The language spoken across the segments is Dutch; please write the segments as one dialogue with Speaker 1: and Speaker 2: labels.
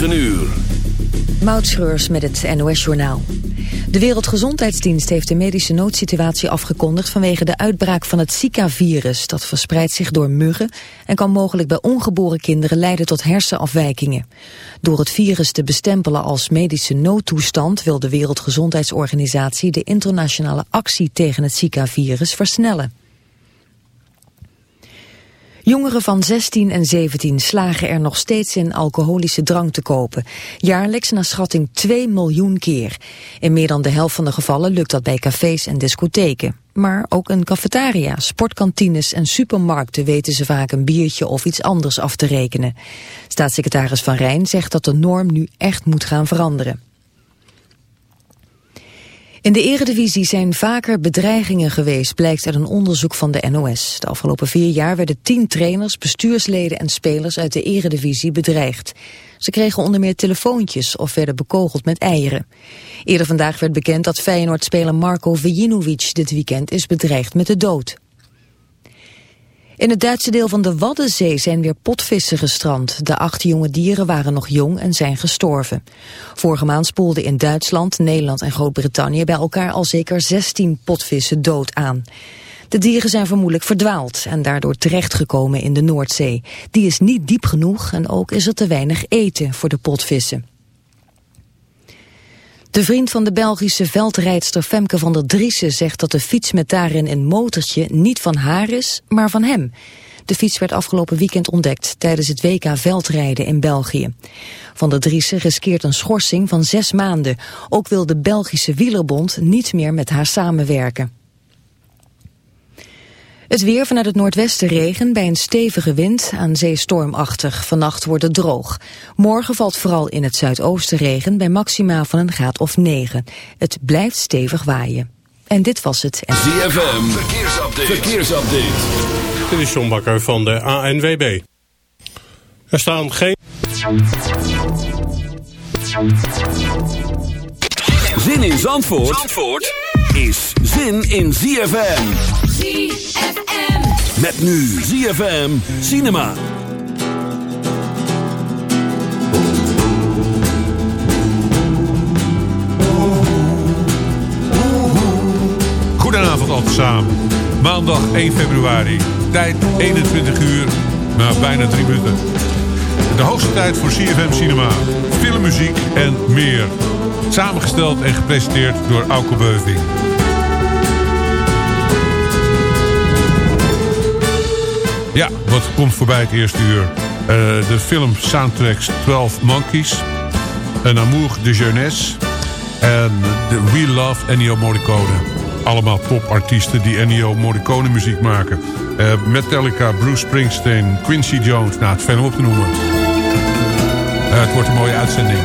Speaker 1: 9 uur.
Speaker 2: Met het NOS-journaal. De Wereldgezondheidsdienst heeft de medische noodsituatie afgekondigd... vanwege de uitbraak van het Zika-virus. Dat verspreidt zich door muggen en kan mogelijk bij ongeboren kinderen leiden tot hersenafwijkingen. Door het virus te bestempelen als medische noodtoestand... wil de Wereldgezondheidsorganisatie de internationale actie tegen het Zika-virus versnellen. Jongeren van 16 en 17 slagen er nog steeds in alcoholische drank te kopen. Jaarlijks naar schatting 2 miljoen keer. In meer dan de helft van de gevallen lukt dat bij cafés en discotheken. Maar ook in cafetaria, sportkantines en supermarkten weten ze vaak een biertje of iets anders af te rekenen. Staatssecretaris Van Rijn zegt dat de norm nu echt moet gaan veranderen. In de eredivisie zijn vaker bedreigingen geweest, blijkt uit een onderzoek van de NOS. De afgelopen vier jaar werden tien trainers, bestuursleden en spelers uit de eredivisie bedreigd. Ze kregen onder meer telefoontjes of werden bekogeld met eieren. Eerder vandaag werd bekend dat Feyenoord-speler Marco Vejinovic dit weekend is bedreigd met de dood. In het Duitse deel van de Waddenzee zijn weer potvissen gestrand. De acht jonge dieren waren nog jong en zijn gestorven. Vorige maand spoelden in Duitsland, Nederland en Groot-Brittannië... bij elkaar al zeker 16 potvissen dood aan. De dieren zijn vermoedelijk verdwaald en daardoor terechtgekomen in de Noordzee. Die is niet diep genoeg en ook is er te weinig eten voor de potvissen. De vriend van de Belgische veldrijdster Femke van der Driessen zegt dat de fiets met daarin een motortje niet van haar is, maar van hem. De fiets werd afgelopen weekend ontdekt tijdens het WK veldrijden in België. Van der Driessen riskeert een schorsing van zes maanden. Ook wil de Belgische Wielerbond niet meer met haar samenwerken. Het weer vanuit het noordwesten regen bij een stevige wind aan zee stormachtig. Vannacht wordt het droog. Morgen valt vooral in het zuidoosten regen bij maxima van een graad of 9. Het blijft stevig waaien. En dit was het.
Speaker 1: ZFM, verkeersupdate. verkeersupdate.
Speaker 3: Dit is John Bakker van de ANWB. Er staan geen...
Speaker 1: Zin in Zandvoort, Zandvoort? Is zin in ZFM.
Speaker 4: ZFM.
Speaker 1: Met nu ZFM Cinema.
Speaker 5: Goedenavond al samen. Maandag 1 februari. Tijd 21 uur, maar bijna 3 minuten. De hoogste tijd voor CFM Cinema. Filmmuziek en meer. Samengesteld en gepresenteerd door Auke Beuving. Ja, wat komt voorbij het eerste uur? Uh, de film soundtracks 12 Monkeys. Een Amour de Jeunesse. En de We Love Ennio Morricone. Allemaal popartiesten die Ennio Morricone muziek maken. Uh, Metallica, Bruce Springsteen, Quincy Jones. Nou, het verder op te noemen. Uh, het wordt een mooie uitzending.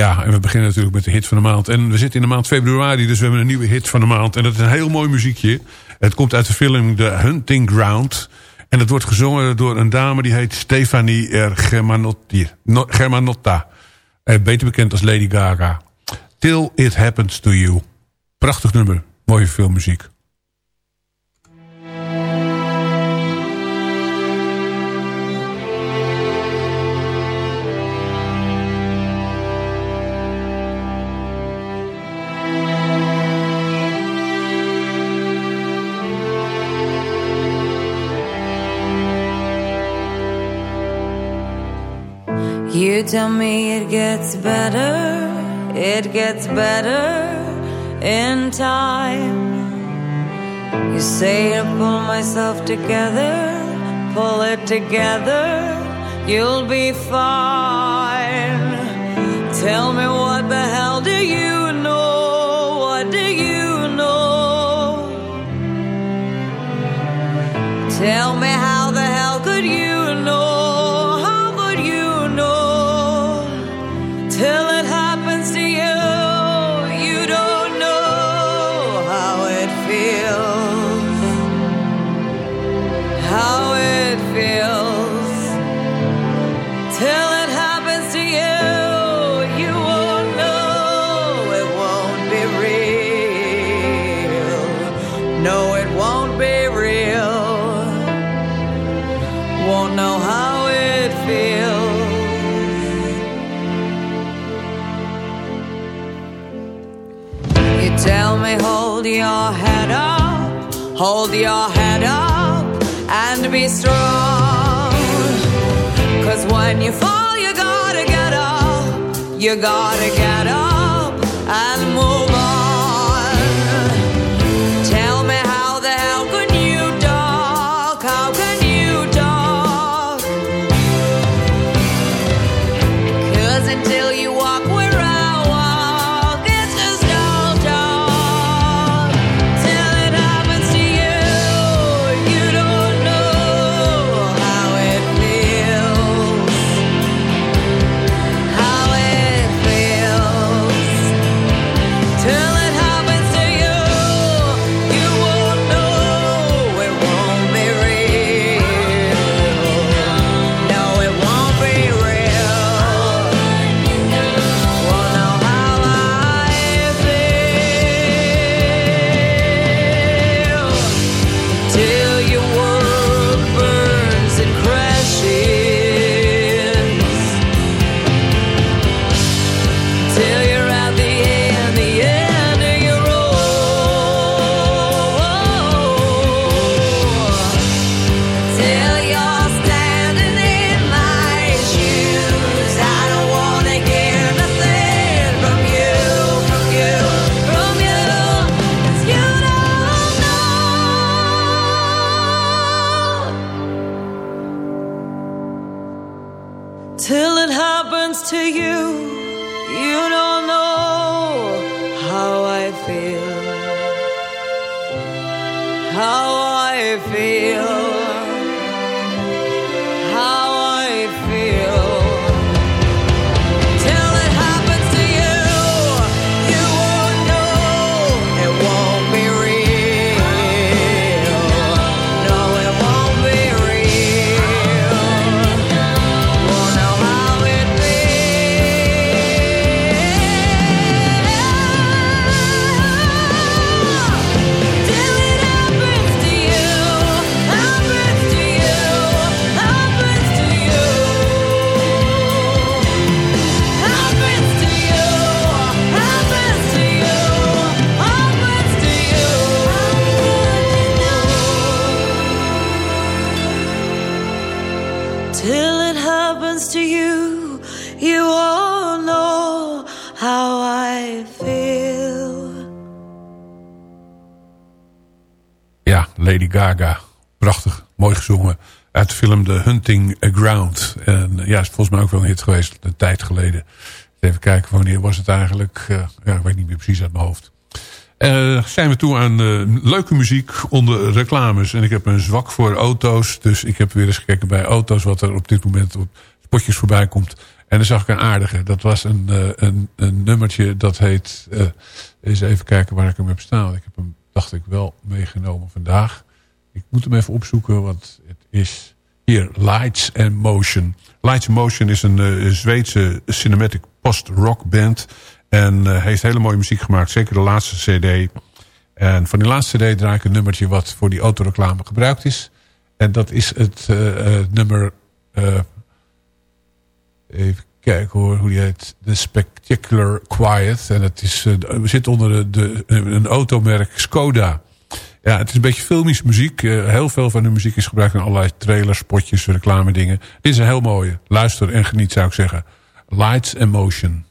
Speaker 5: Ja, en we beginnen natuurlijk met de hit van de maand. En we zitten in de maand februari, dus we hebben een nieuwe hit van de maand. En dat is een heel mooi muziekje. Het komt uit de film The Hunting Ground. En het wordt gezongen door een dame die heet Stefanie Germanotta. Eh, beter bekend als Lady Gaga. Till It Happens To You. Prachtig nummer. Mooie filmmuziek.
Speaker 6: You tell me it gets better, it gets better in time. You say to pull myself together, pull it together, you'll be fine. Tell me what the hell do you know? What do you know? Tell me your head up, hold your head up, and be strong. Cause when you fall, you gotta get up, you gotta get up and The
Speaker 5: Hunting Ground. En ja, is volgens mij ook wel een hit geweest, een tijd geleden. Even kijken, wanneer was het eigenlijk? Eh, ja, ik weet niet meer precies uit mijn hoofd. Eh, zijn we toe aan eh, leuke muziek onder reclames. En ik heb een zwak voor auto's. Dus ik heb weer eens gekeken bij auto's wat er op dit moment op spotjes voorbij komt. En dan zag ik een aardige. Dat was een, een, een nummertje dat heet... eens even kijken waar ik hem heb staan. Ik heb hem, dacht ik, wel meegenomen vandaag. Ik moet hem even opzoeken, want het is hier Lights and Motion. Lights and Motion is een eh, Zweedse cinematic post-rock band. En eh, heeft hele mooie muziek gemaakt. Zeker de laatste cd. En van die laatste cd draai ik een nummertje wat voor die autoreclame gebruikt is. En dat is het eh, nummer... even kijken hoor, hoe die heet. The Spectacular Quiet. En het is, we zitten onder de, de, een automerk Skoda. Ja, het is een beetje filmische muziek. Eh, heel veel van de muziek is gebruikt in allerlei trailers, spotjes, reclame dingen. Dit is een heel mooie. Luister en geniet zou ik zeggen. Lights and Motion.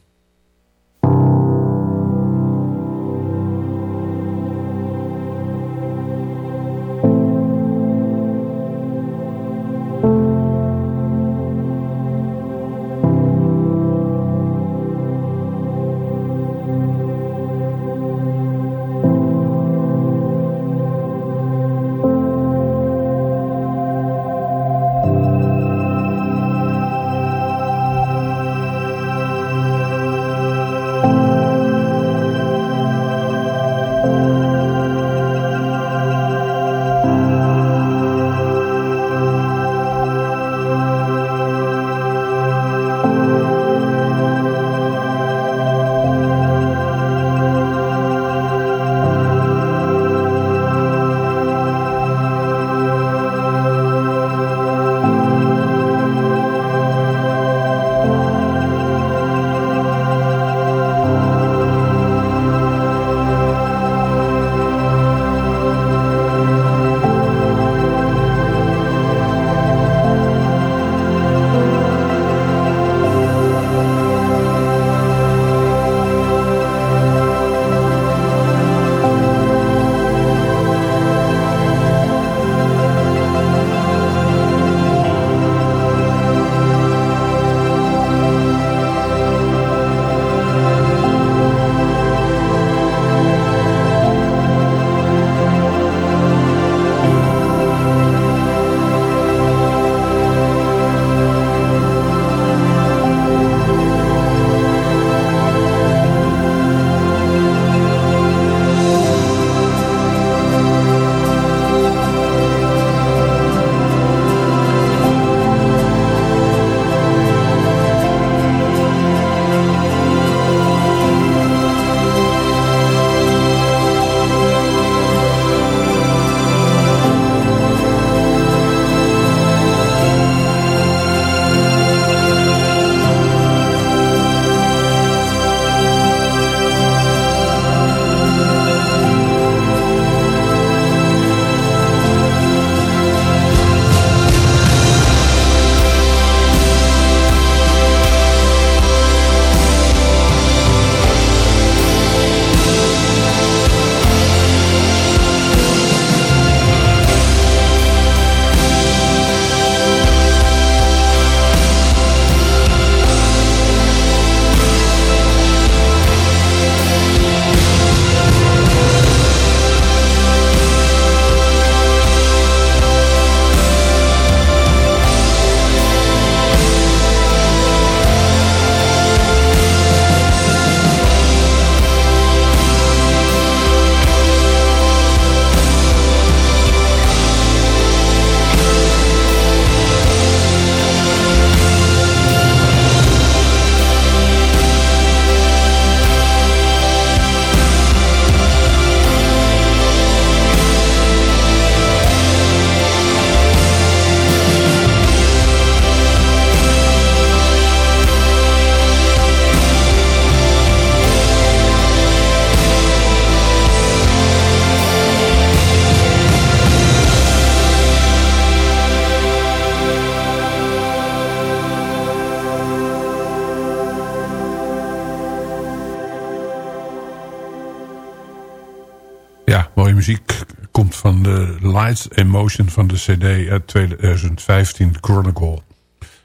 Speaker 5: Mooie muziek komt van de Lights Emotion van de CD uit 2015 Chronicle.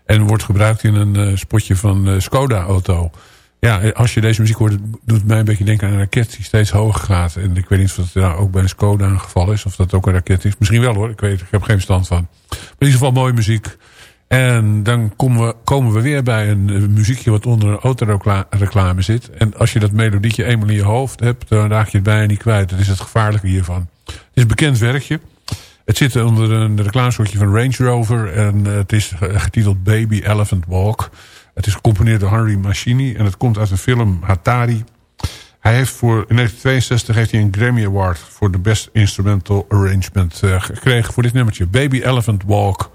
Speaker 5: En wordt gebruikt in een uh, spotje van uh, Skoda auto. Ja, als je deze muziek hoort, doet het mij een beetje denken aan een raket die steeds hoger gaat. En ik weet niet of dat nou ook bij een Skoda een geval is. Of dat ook een raket is. Misschien wel hoor, ik weet ik heb geen verstand van. Maar in ieder geval mooie muziek. En dan komen we, komen we weer bij een muziekje wat onder een autoreclame zit. En als je dat melodietje eenmaal in je hoofd hebt, dan raak je het bijna niet kwijt. Dat is het gevaarlijke hiervan. Het is een bekend werkje. Het zit onder een reclamesoortje van Range Rover. En het is getiteld Baby Elephant Walk. Het is gecomponeerd door Henry Machini. En het komt uit de film Hatari. Hij heeft voor, in 1962 heeft hij een Grammy Award voor de Best Instrumental Arrangement gekregen voor dit nummertje. Baby Elephant Walk.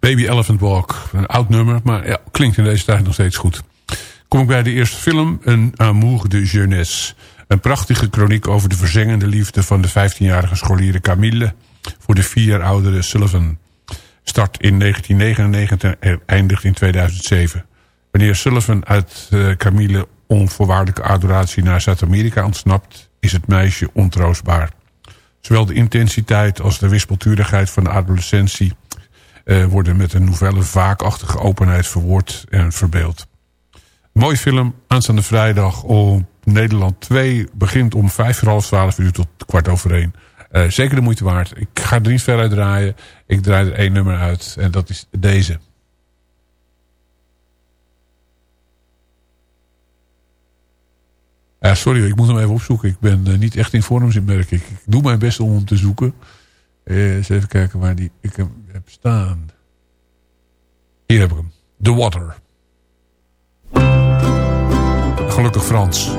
Speaker 5: Baby Elephant Walk. Een oud nummer, maar ja, klinkt in deze tijd nog steeds goed. Kom ik bij de eerste film, Een Amour de Jeunesse. Een prachtige kroniek over de verzengende liefde van de 15-jarige scholier Camille... voor de vier oudere Sullivan. Start in 1999 en eindigt in 2007. Wanneer Sullivan uit uh, Camille onvoorwaardelijke adoratie naar Zuid-Amerika ontsnapt... is het meisje ontroostbaar. Zowel de intensiteit als de wispelturigheid van de adolescentie... Uh, worden met een novelle vaakachtige openheid verwoord en verbeeld. Mooi film, aanstaande vrijdag op Nederland 2... begint om vijf voor half twaalf uur tot kwart over één. Uh, zeker de moeite waard. Ik ga er niet ver uit draaien. Ik draai er één nummer uit en dat is deze. Ja, sorry, ik moet hem even opzoeken. Ik ben uh, niet echt in vorm, merk ik. Ik doe mijn best om hem te zoeken. Uh, eens even kijken waar die, ik staan. Hier heb ik hem. The Water. Gelukkig Frans.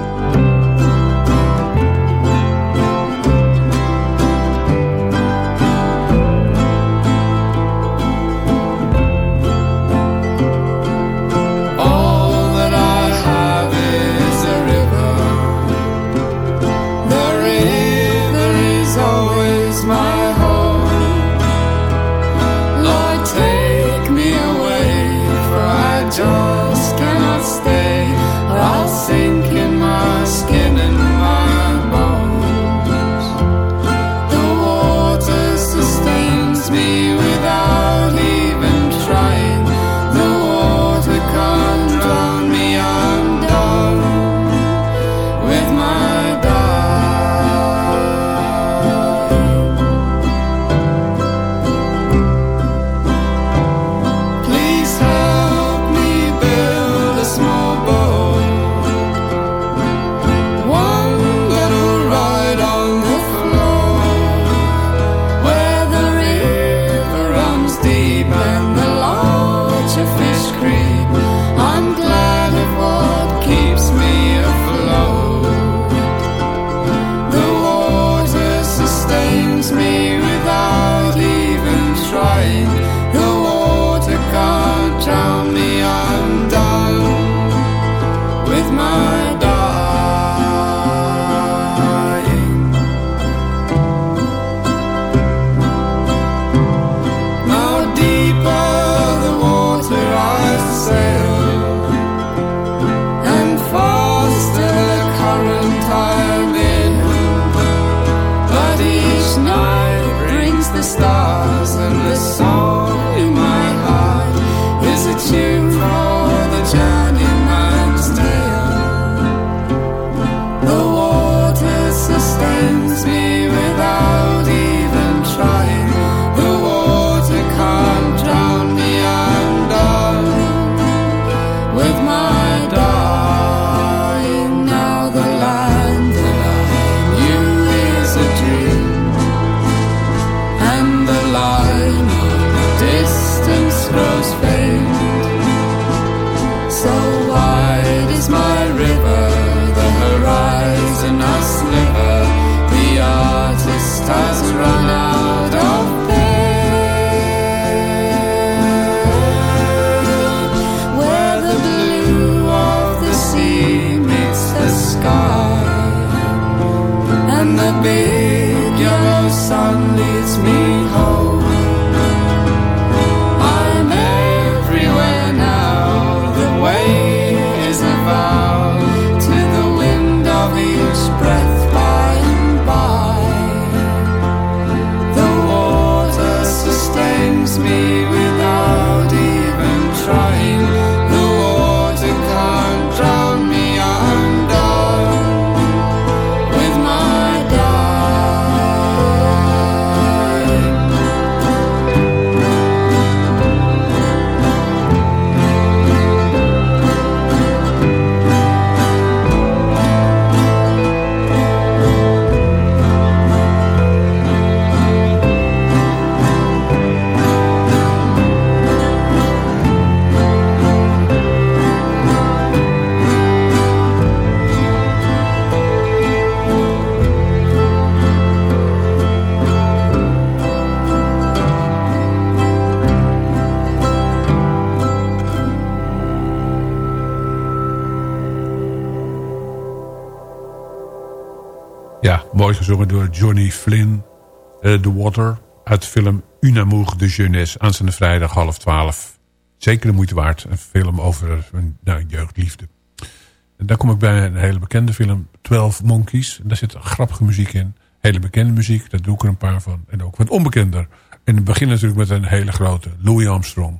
Speaker 4: And the big yellow sun leads me home.
Speaker 5: Gezongen door Johnny Flynn. Uh, The Water uit de film Un amour de jeunesse. Aanstaande vrijdag half twaalf. Zeker de moeite waard. Een film over nou, jeugdliefde. En dan kom ik bij een hele bekende film. 12 Monkeys. En daar zit grappige muziek in. Hele bekende muziek. Daar doe ik er een paar van. En ook wat onbekender. En het begin natuurlijk met een hele grote. Louis Armstrong.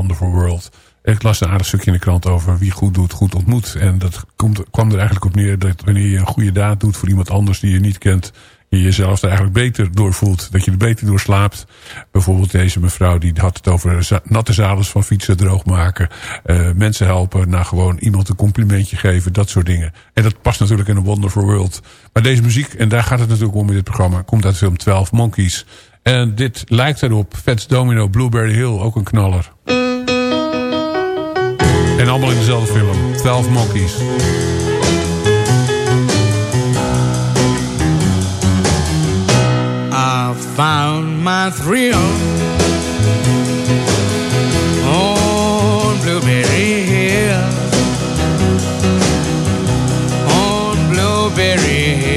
Speaker 5: wonderful world. Ik las een aardig stukje in de krant over wie goed doet, goed ontmoet. En dat komt, kwam er eigenlijk op neer dat wanneer je een goede daad doet voor iemand anders die je niet kent, je jezelf er eigenlijk beter door voelt. Dat je er beter door slaapt. Bijvoorbeeld deze mevrouw die had het over natte zadels van fietsen droog maken. Uh, mensen helpen, naar gewoon iemand een complimentje geven. Dat soort dingen. En dat past natuurlijk in een Wonderful World. Maar deze muziek, en daar gaat het natuurlijk om in dit programma, komt uit film 12 Monkeys. En dit lijkt erop. Fats Domino, Blueberry Hill, ook een knaller. En allemaal in dezelfde film. 12 Monkeys.
Speaker 6: I found my thrill on Blueberry Hill. On Blueberry Hill.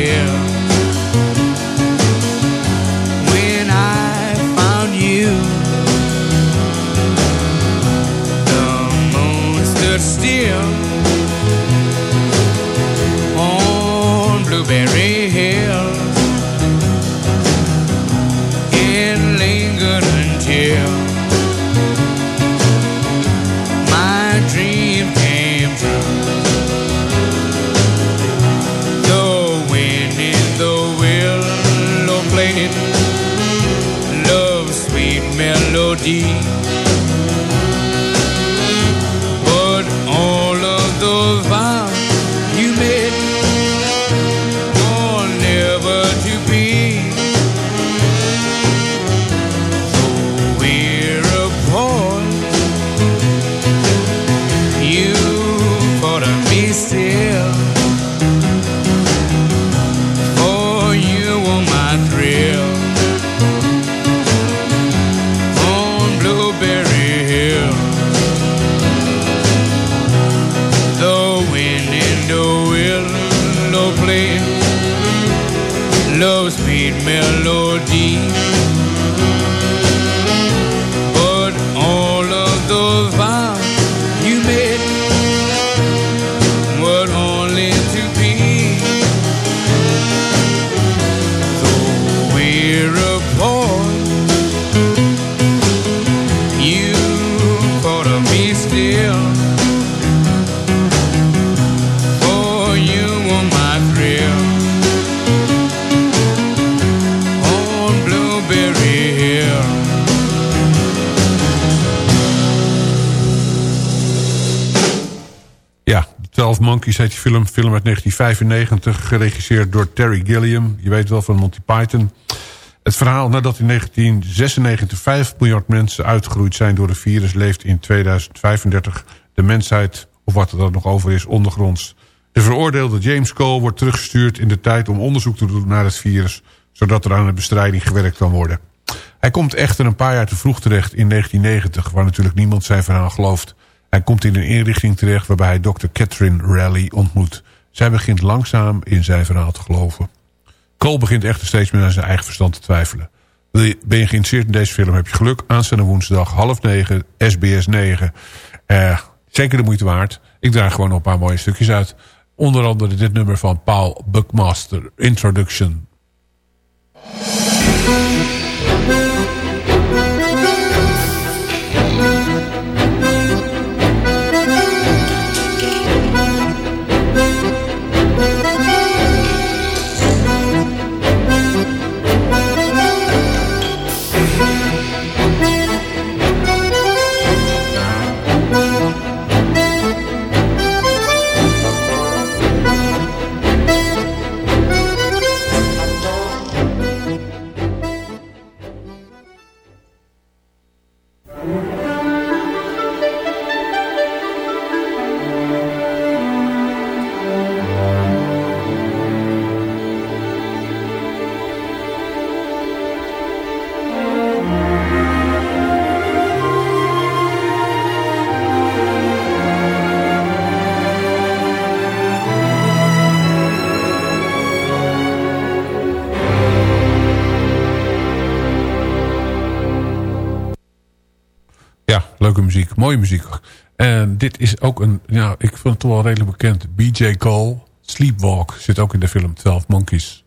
Speaker 5: Monkeys heet die film. Film uit 1995, geregisseerd door Terry Gilliam. Je weet wel van Monty Python. Het verhaal nadat in 1996 5 miljard mensen uitgeroeid zijn door de virus... leeft in 2035 de mensheid, of wat er dan nog over is, ondergronds. De veroordeelde James Cole wordt teruggestuurd in de tijd om onderzoek te doen naar het virus... zodat er aan de bestrijding gewerkt kan worden. Hij komt echter een paar jaar te vroeg terecht in 1990... waar natuurlijk niemand zijn verhaal gelooft... Hij komt in een inrichting terecht waarbij hij Dr. Catherine Raleigh ontmoet. Zij begint langzaam in zijn verhaal te geloven. Cole begint echter steeds meer aan zijn eigen verstand te twijfelen. Ben je geïnteresseerd in deze film, heb je geluk. Aanstaande woensdag, half negen, SBS 9. Uh, zeker de moeite waard. Ik draag gewoon een paar mooie stukjes uit. Onder andere dit nummer van Paul Buckmaster, Introduction. Muziek. En dit is ook een, ja, ik vind het toch wel redelijk bekend. BJ Cole, Sleepwalk, zit ook in de film 12 Monkeys.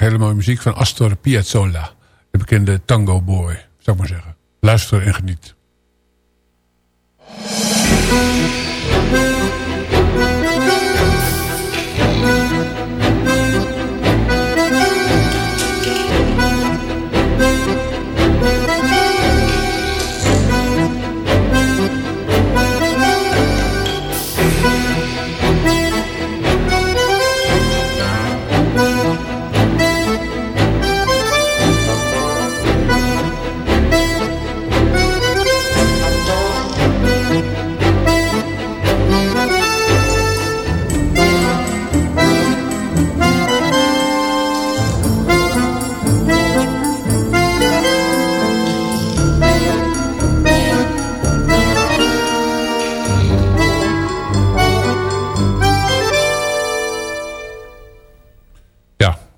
Speaker 5: Ook hele mooie muziek van Astor Piazzolla. De bekende tango boy, zou ik maar zeggen. Luister en geniet.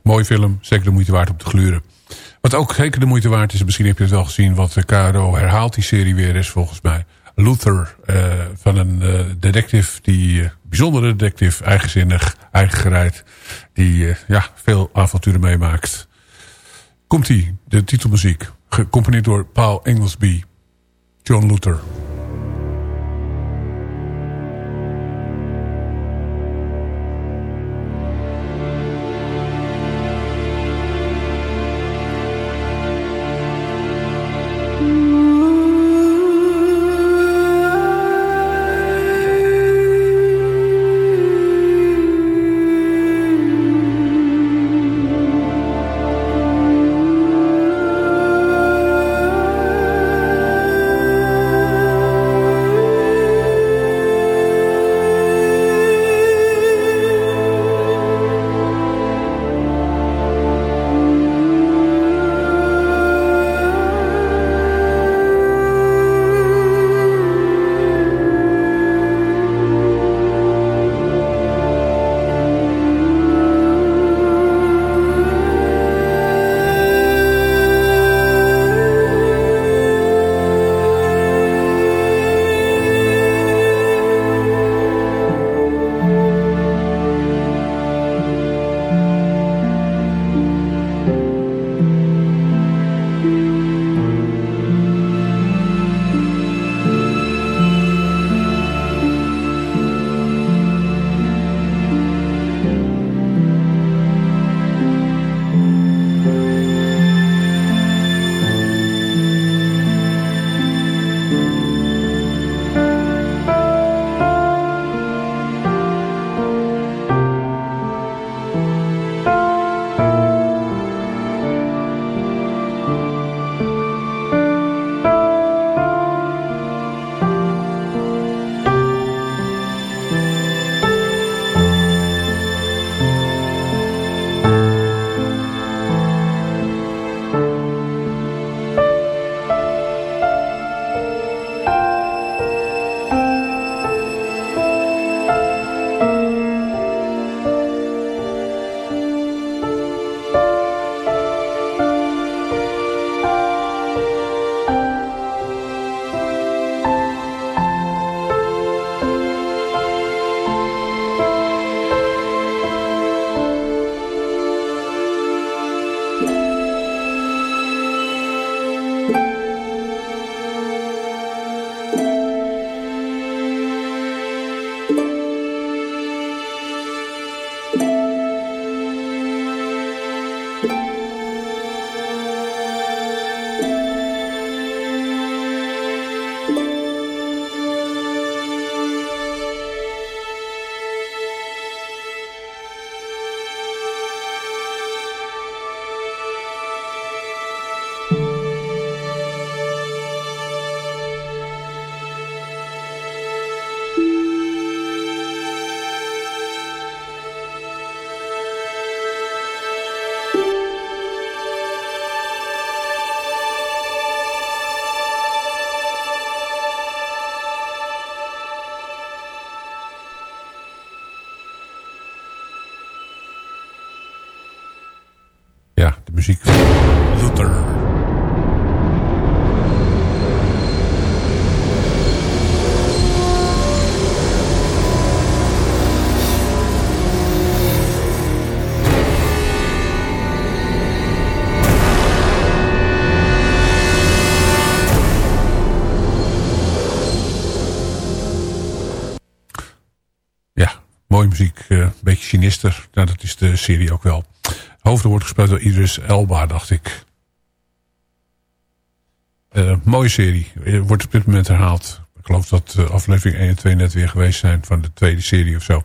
Speaker 5: Film. Zeker de moeite waard om te gluren. Wat ook zeker de moeite waard is, misschien heb je het wel gezien... wat de KRO herhaalt die serie weer is volgens mij. Luther, uh, van een uh, detective, die bijzondere detective, eigenzinnig, eigengereid... die ja, veel avonturen meemaakt. Komt-ie, de titelmuziek, gecomponeerd door Paul Inglesby, John Luther... Serie ook wel. Hoofdrol wordt gespeeld door Idris Elba, dacht ik. Uh, mooie serie. Eh, wordt op dit moment herhaald. Ik geloof dat aflevering 1 en 2 net weer geweest zijn van de tweede serie of zo.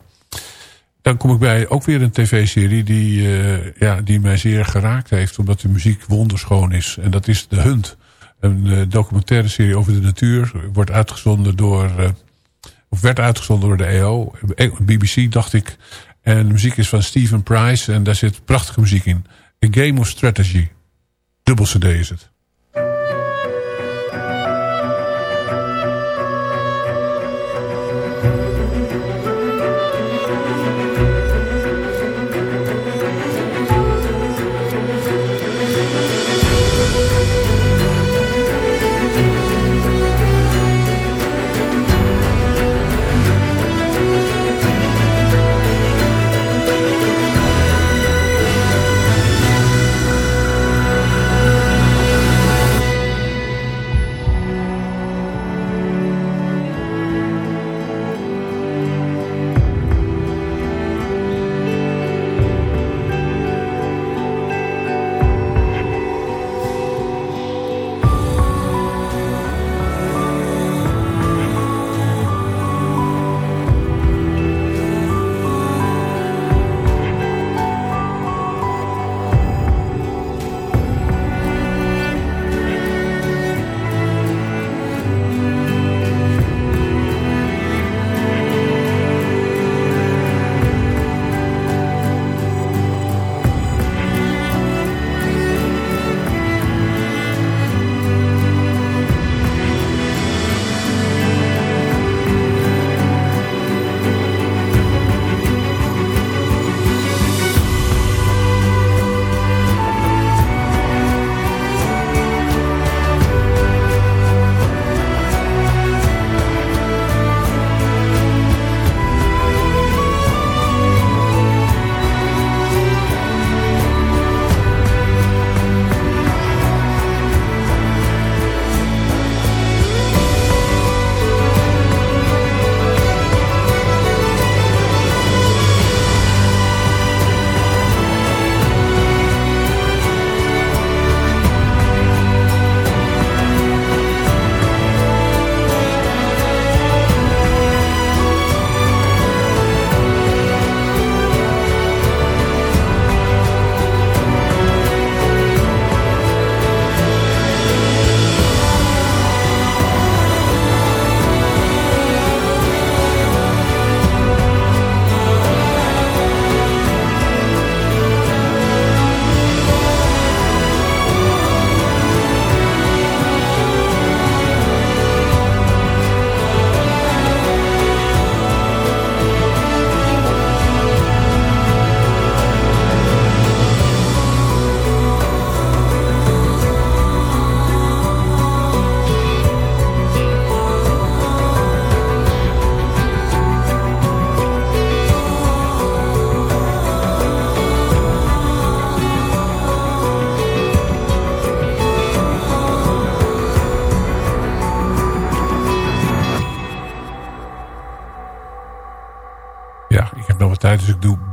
Speaker 5: Dan kom ik bij ook weer een tv-serie die, uh, ja, die mij zeer geraakt heeft. Omdat de muziek wonderschoon is. En dat is De Hunt. Een documentaire serie over de natuur. Wordt uitgezonden door of werd uitgezonden door de EO. BBC dacht ik. En de muziek is van Stephen Price. En daar zit prachtige muziek in. A Game of Strategy. Dubbel cd is het.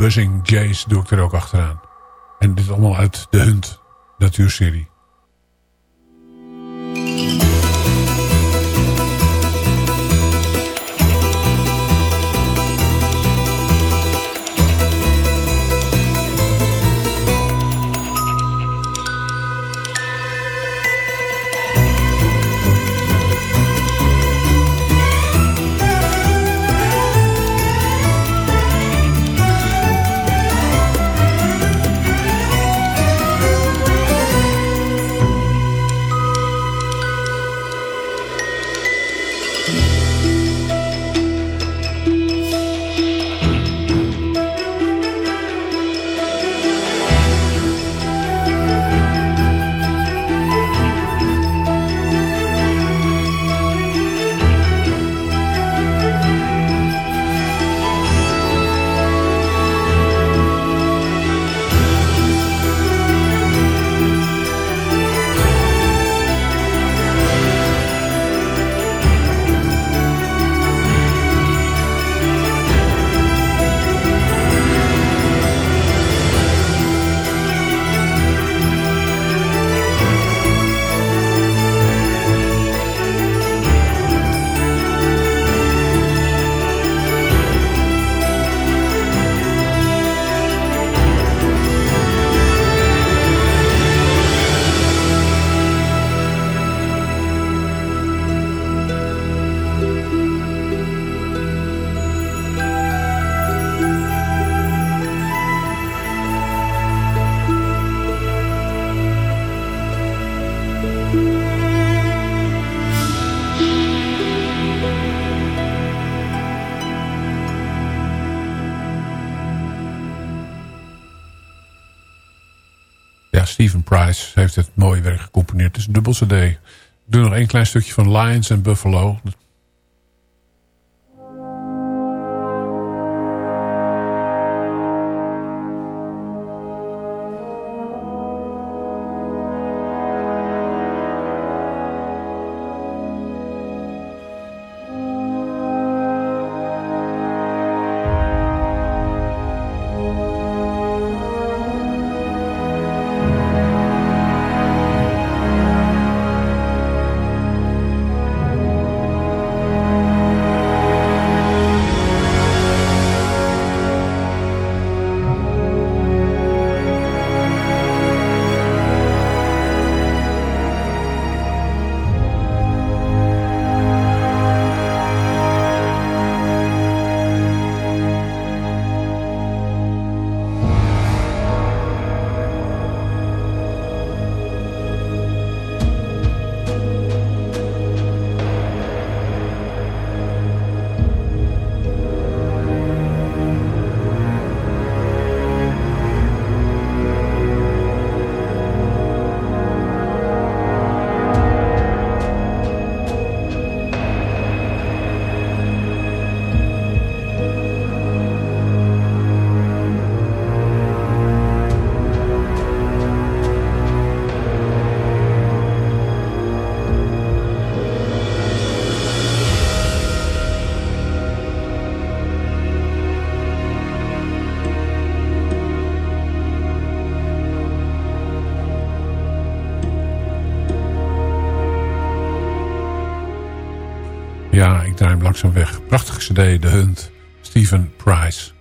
Speaker 5: Buzzing Jays doe ik er ook achteraan. En dit allemaal uit de Hunt natuurserie. Doe nog één klein stukje van Lions and Buffalo. Langzaam weg. Prachtige cd, The Hunt, Stephen Price.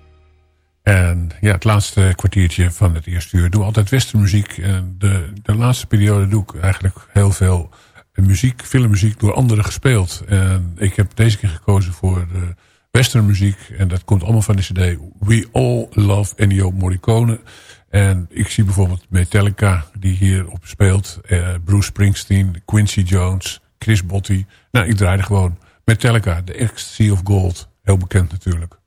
Speaker 5: En ja, het laatste kwartiertje van het eerste uur. Doe altijd westernmuziek. En de, de laatste periode doe ik eigenlijk heel veel muziek, filmmuziek door anderen gespeeld. En ik heb deze keer gekozen voor de westernmuziek. En dat komt allemaal van de cd We All Love Ennio Morricone. En ik zie bijvoorbeeld Metallica die hierop speelt. Uh, Bruce Springsteen, Quincy Jones, Chris Botti. Nou, ik draaide gewoon Metallica, The Ecstasy of Gold. Heel bekend natuurlijk.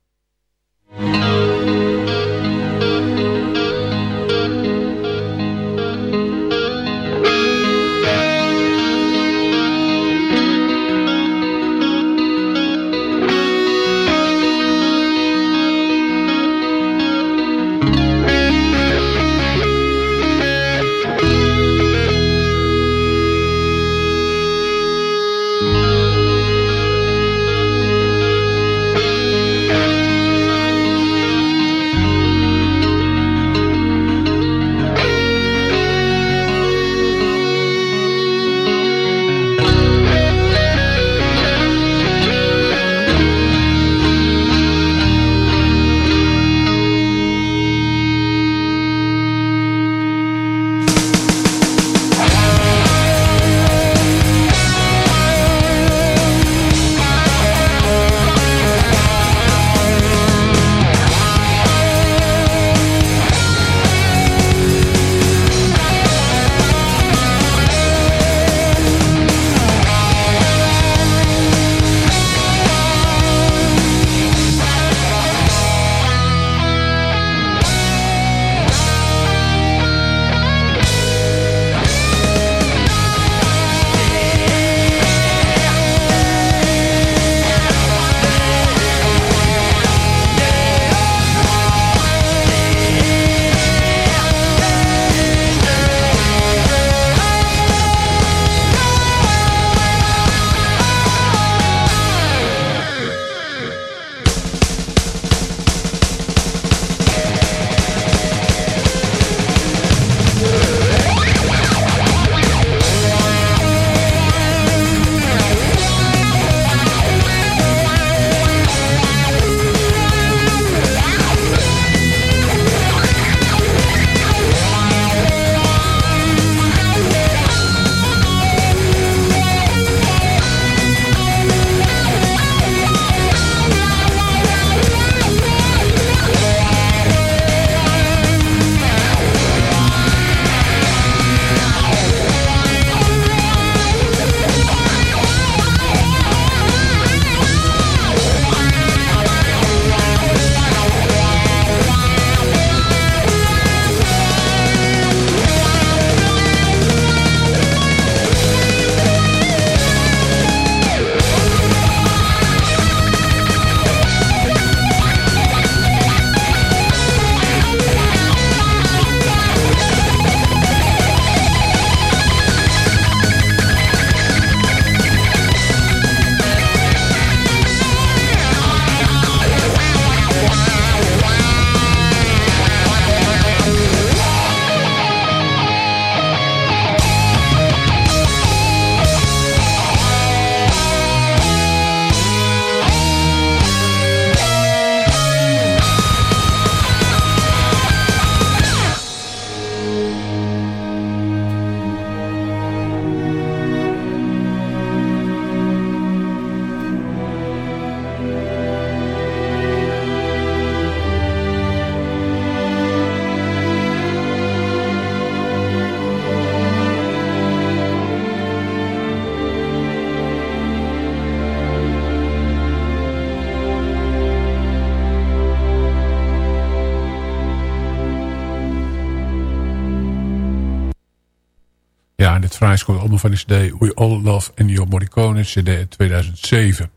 Speaker 5: Dit fraai komt allemaal van de cd We All Love Ennio Morricone, cd 2007.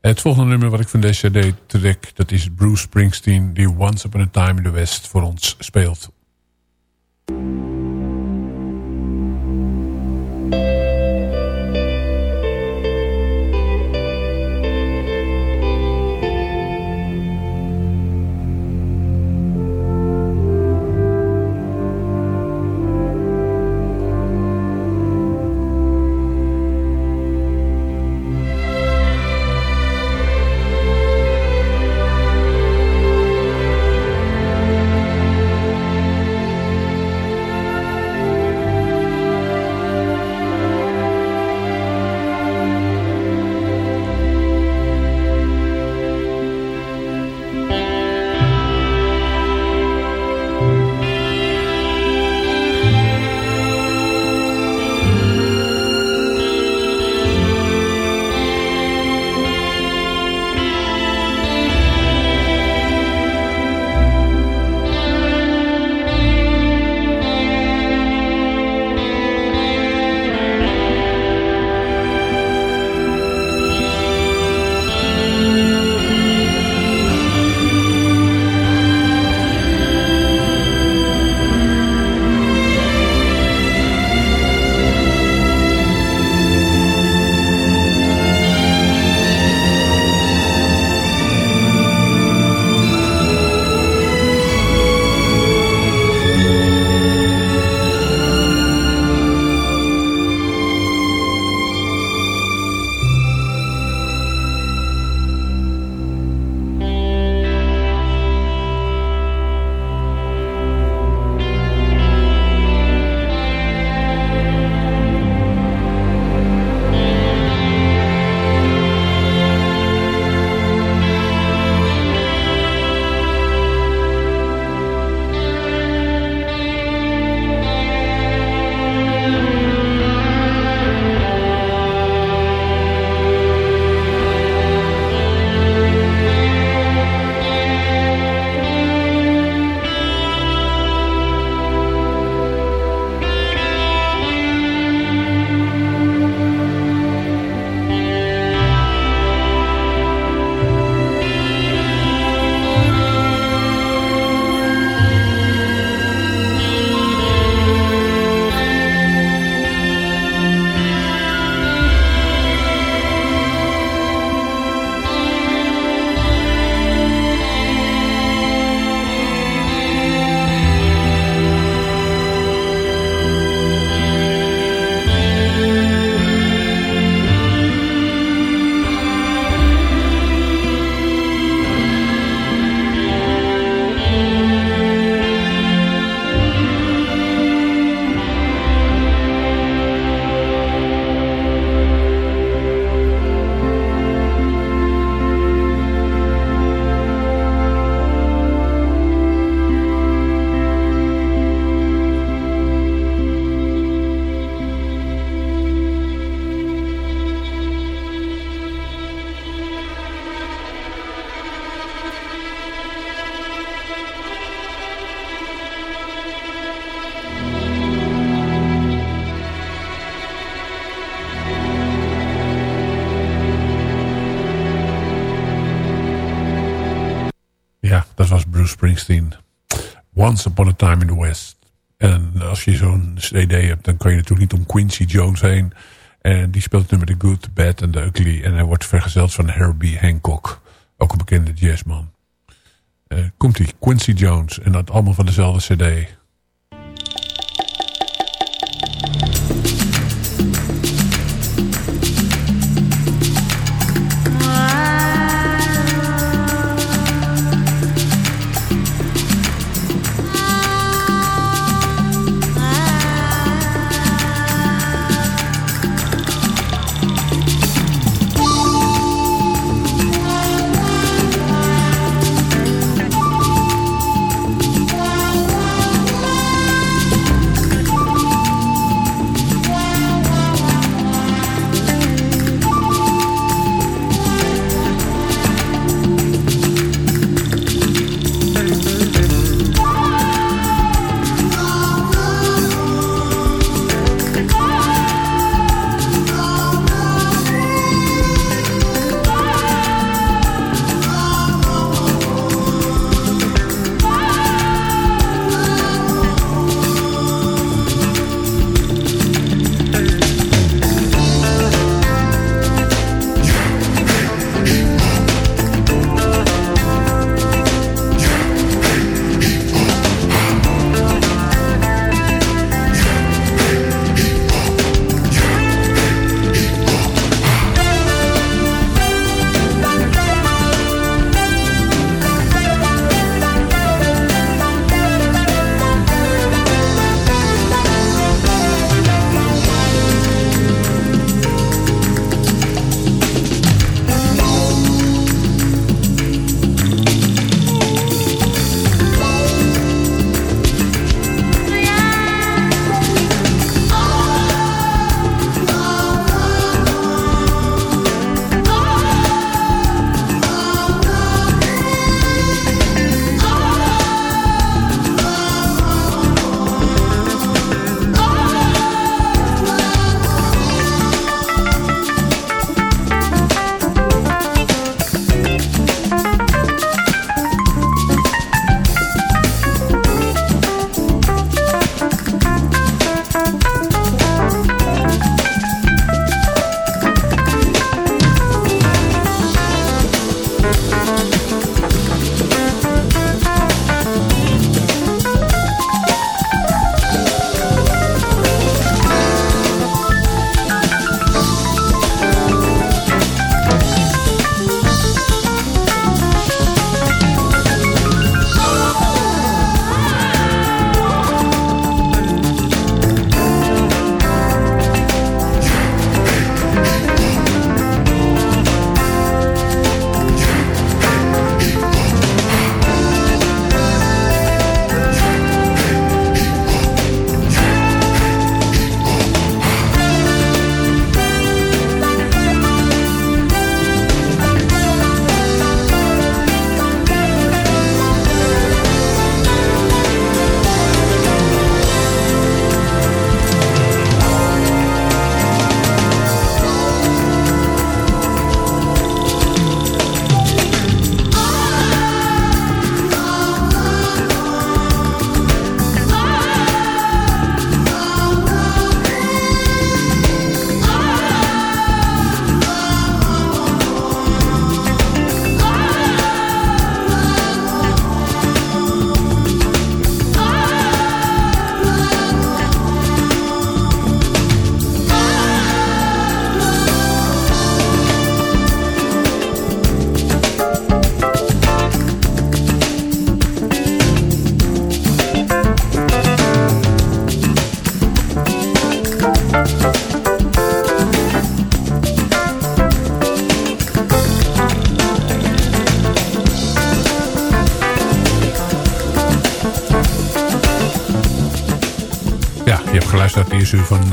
Speaker 5: Het volgende nummer wat ik van deze cd trek... dat is Bruce Springsteen... die Once Upon a Time in the West voor ons speelt. Springsteen. Once Upon a Time in the West. En als je zo'n CD hebt, dan kan je natuurlijk niet om Quincy Jones heen. En die speelt het nummer The Good, The Bad and The Ugly. En hij wordt vergezeld van Herbie Hancock. Ook een bekende jazzman. Uh, komt ie, Quincy Jones. En dat allemaal van dezelfde CD.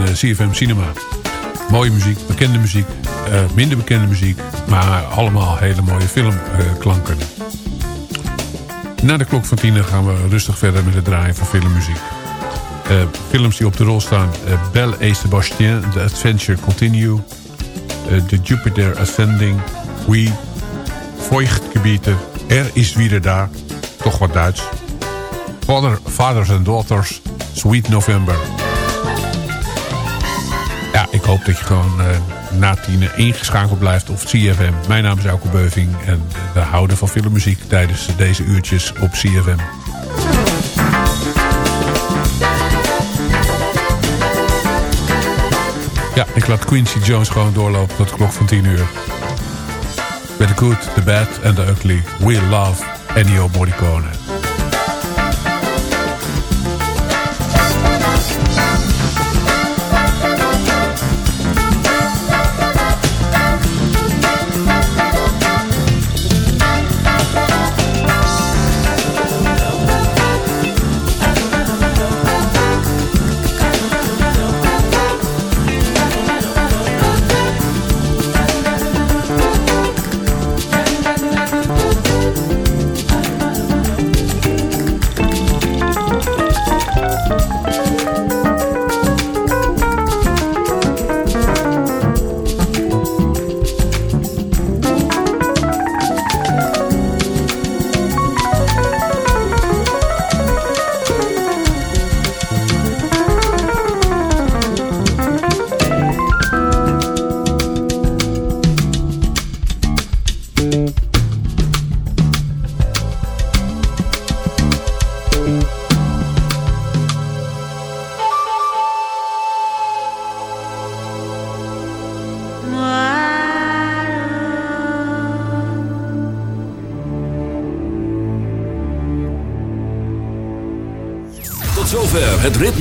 Speaker 5: CFM Cinema. Mooie muziek, bekende muziek, uh, minder bekende muziek... maar allemaal hele mooie filmklanken. Na de klok van tien gaan we rustig verder met het draaien van filmmuziek. Uh, films die op de rol staan. Uh, Belle et Sébastien, The Adventure Continue. The Jupiter Ascending. We. Feuchtgebieten. Er is wieder daar. Toch wat Duits. Father, Fathers and Daughters. Sweet November. Ik hoop dat je gewoon na tien ingeschakeld blijft op CFM. Mijn naam is Elke Beuving en we houden van filmmuziek tijdens deze uurtjes op CFM. Ja, ik laat Quincy Jones gewoon doorlopen tot de klok van 10 uur. Met the good, the bad and the ugly. We love Ennio Morricone.